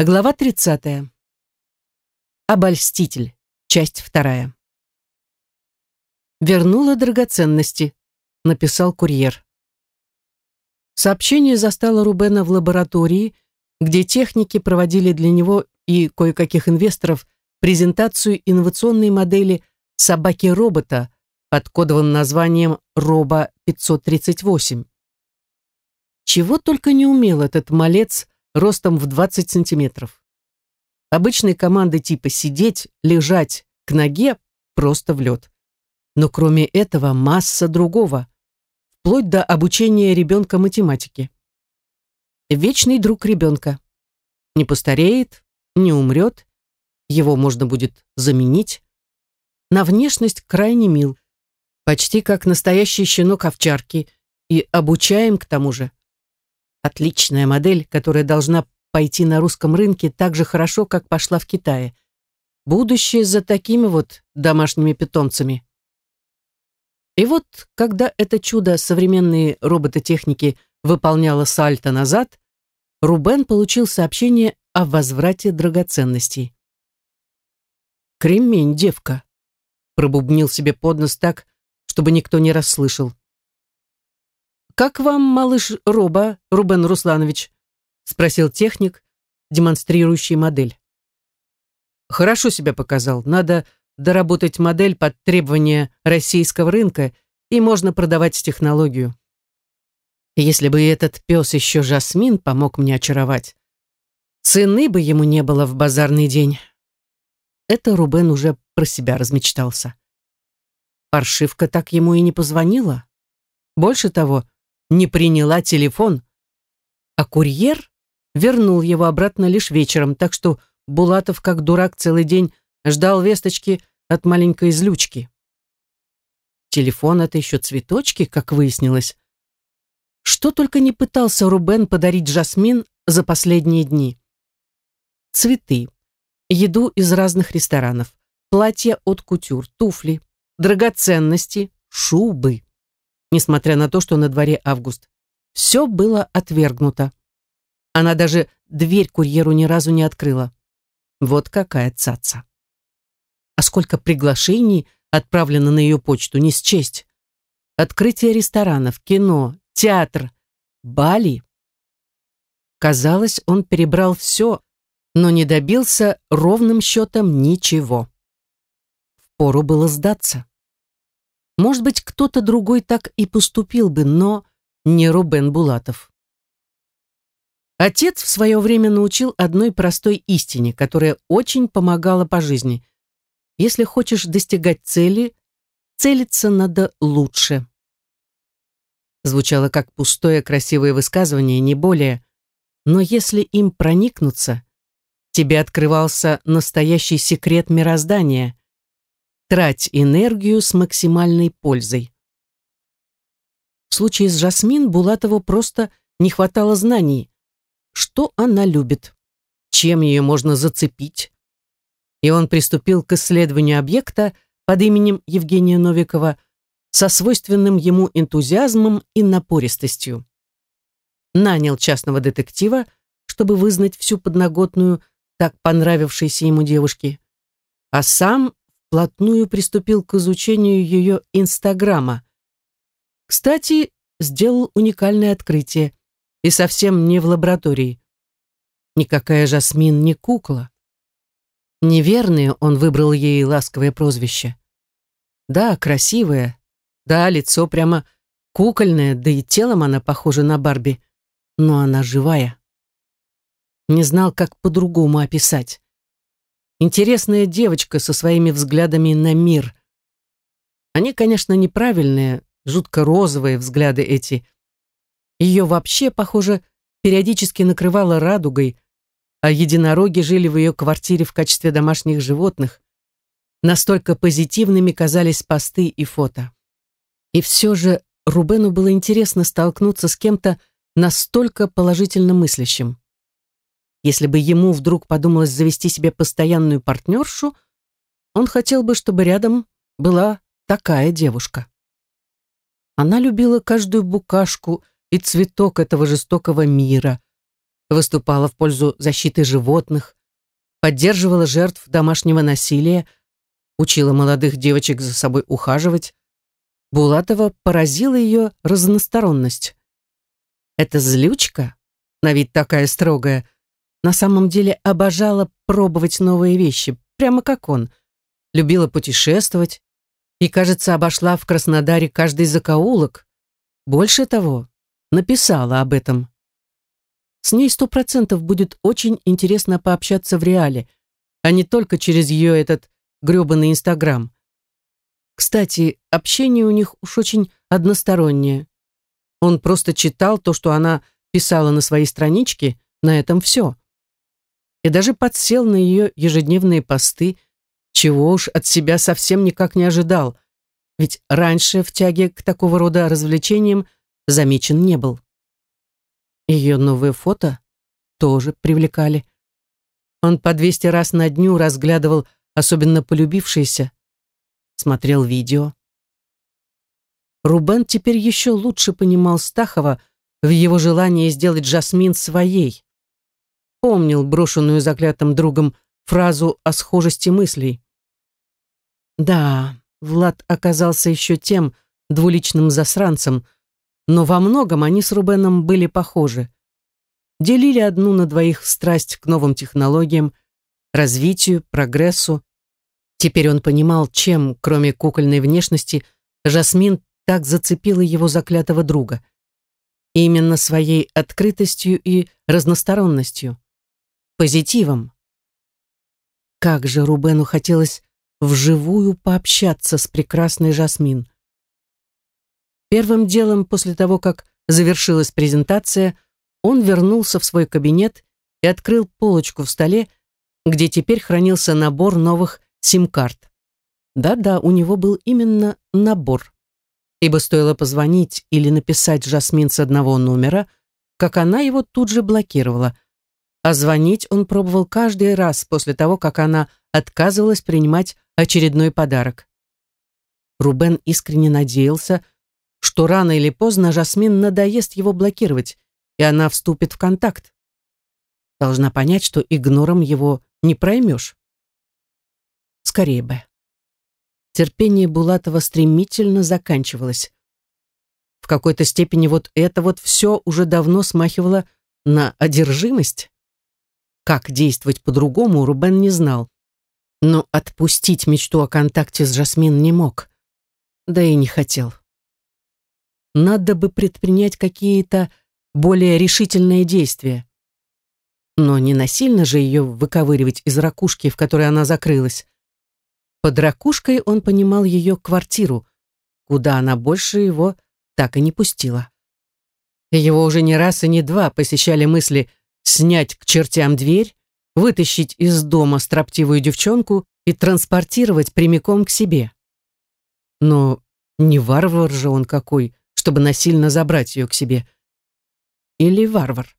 Глава 30. Обольститель. Часть вторая. «Вернула драгоценности», — написал курьер. Сообщение застало Рубена в лаборатории, где техники проводили для него и кое-каких инвесторов презентацию инновационной модели собаки-робота под кодовым названием «Роба-538». Чего только не умел этот малец ростом в 20 сантиметров. Обычные команды типа сидеть, лежать, к ноге просто в лед. Но кроме этого масса другого, вплоть до обучения ребенка математике. Вечный друг ребенка. Не постареет, не умрет, его можно будет заменить. На внешность крайне мил, почти как настоящий щенок овчарки, и обучаем к тому же. Отличная модель, которая должна пойти на русском рынке так же хорошо, как пошла в Китае. Будущее за такими вот домашними питомцами. И вот, когда это чудо современной робототехники выполняло сальто назад, Рубен получил сообщение о возврате драгоценностей. «Кремень, девка», — пробубнил себе под нос так, чтобы никто не расслышал. «Как вам, малыш Роба, Рубен Русланович?» — спросил техник, демонстрирующий модель. «Хорошо себя показал. Надо доработать модель под требования российского рынка, и можно продавать технологию. Если бы этот пес еще Жасмин помог мне очаровать, цены бы ему не было в базарный день». Это Рубен уже про себя размечтался. Паршивка так ему и не позвонила. Больше того, не приняла телефон, а курьер вернул его обратно лишь вечером, так что Булатов, как дурак, целый день ждал весточки от маленькой злючки. Телефон — это еще цветочки, как выяснилось. Что только не пытался Рубен подарить Жасмин за последние дни. Цветы, еду из разных ресторанов, платья от кутюр, туфли, драгоценности, шубы несмотря на то, что на дворе август. Все было отвергнуто. Она даже дверь курьеру ни разу не открыла. Вот какая цаца. А сколько приглашений отправлено на ее почту, не счесть. Открытие ресторанов, кино, театр, Бали. Казалось, он перебрал все, но не добился ровным счетом ничего. Впору было сдаться. Может быть, кто-то другой так и поступил бы, но не Рубен Булатов. Отец в свое время научил одной простой истине, которая очень помогала по жизни. Если хочешь достигать цели, целиться надо лучше. Звучало как пустое красивое высказывание, не более. Но если им проникнуться, тебе открывался настоящий секрет мироздания, Трать энергию с максимальной пользой. В случае с Жасмин Булатову просто не хватало знаний, что она любит, чем ее можно зацепить. И он приступил к исследованию объекта под именем Евгения Новикова со свойственным ему энтузиазмом и напористостью. Нанял частного детектива, чтобы вызнать всю подноготную так понравившейся ему девушки, а сам вплотную приступил к изучению ее Инстаграма. Кстати, сделал уникальное открытие, и совсем не в лаборатории. Никакая Жасмин не кукла. Неверное он выбрал ей ласковое прозвище. Да, красивая, да, лицо прямо кукольное, да и телом она похожа на Барби, но она живая. Не знал, как по-другому описать. Интересная девочка со своими взглядами на мир. Они, конечно, неправильные, жутко розовые взгляды эти. Ее вообще, похоже, периодически накрывало радугой, а единороги жили в ее квартире в качестве домашних животных. Настолько позитивными казались посты и фото. И все же Рубену было интересно столкнуться с кем-то настолько положительно мыслящим. Если бы ему вдруг подумалось завести себе постоянную партнершу, он хотел бы, чтобы рядом была такая девушка. Она любила каждую букашку и цветок этого жестокого мира, выступала в пользу защиты животных, поддерживала жертв домашнего насилия, учила молодых девочек за собой ухаживать. Булатова поразила ее разносторонность. Эта злючка, на вид такая строгая, на самом деле обожала пробовать новые вещи, прямо как он. Любила путешествовать и, кажется, обошла в Краснодаре каждый закоулок. Больше того, написала об этом. С ней сто процентов будет очень интересно пообщаться в реале, а не только через ее этот грёбаный Инстаграм. Кстати, общение у них уж очень одностороннее. Он просто читал то, что она писала на своей страничке, на этом все. И даже подсел на ее ежедневные посты, чего уж от себя совсем никак не ожидал, ведь раньше в тяге к такого рода развлечениям замечен не был. Ее новые фото тоже привлекали. Он по 200 раз на дню разглядывал особенно полюбившиеся, смотрел видео. Рубен теперь еще лучше понимал Стахова в его желании сделать Жасмин своей. Помнил брошенную заклятым другом фразу о схожести мыслей. Да, Влад оказался еще тем двуличным засранцем, но во многом они с Рубеном были похожи. Делили одну на двоих страсть к новым технологиям, развитию, прогрессу. Теперь он понимал, чем, кроме кукольной внешности, Жасмин так зацепила его заклятого друга. Именно своей открытостью и разносторонностью. Позитивом. Как же Рубену хотелось вживую пообщаться с прекрасной Жасмин. Первым делом после того, как завершилась презентация, он вернулся в свой кабинет и открыл полочку в столе, где теперь хранился набор новых сим-карт. Да-да, у него был именно набор. Ибо стоило позвонить или написать Жасмин с одного номера, как она его тут же блокировала. А звонить он пробовал каждый раз после того, как она отказывалась принимать очередной подарок. Рубен искренне надеялся, что рано или поздно Жасмин надоест его блокировать, и она вступит в контакт. Должна понять, что игнором его не проймешь. Скорее бы. Терпение Булатова стремительно заканчивалось. В какой-то степени вот это вот все уже давно смахивало на одержимость. Как действовать по-другому, Рубен не знал. Но отпустить мечту о контакте с Жасмин не мог. Да и не хотел надо бы предпринять какие-то более решительные действия. Но не насильно же ее выковыривать из ракушки, в которой она закрылась. Под ракушкой он понимал ее квартиру, куда она больше его так и не пустила. Его уже не раз и не два посещали мысли снять к чертям дверь, вытащить из дома строптивую девчонку и транспортировать прямиком к себе. Но не варвар же он какой, чтобы насильно забрать ее к себе. Или варвар.